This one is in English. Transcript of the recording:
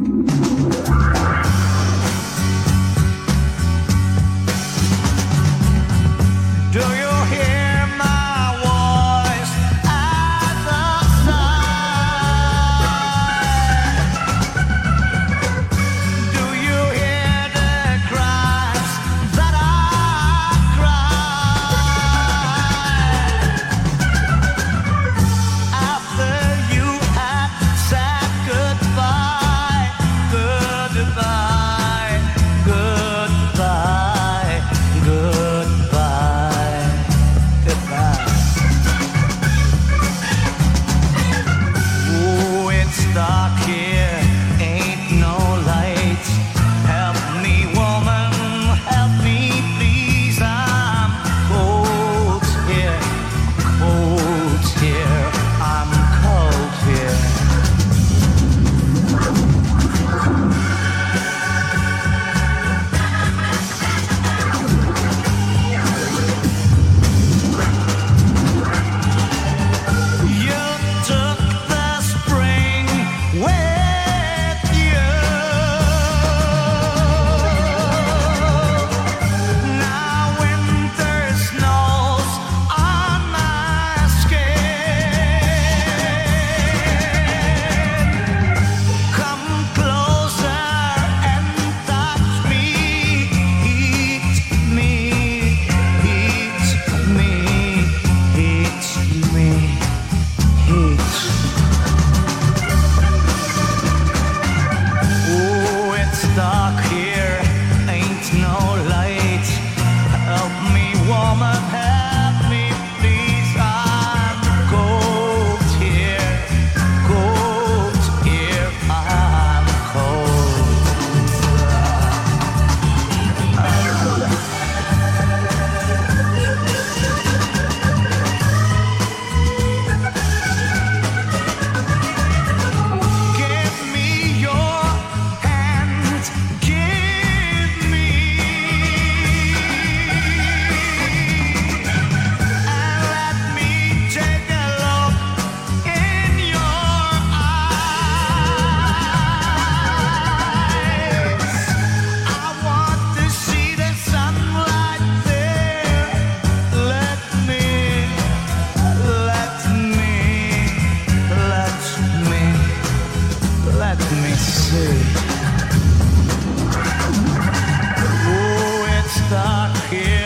Do me to see. Oh, it's dark here.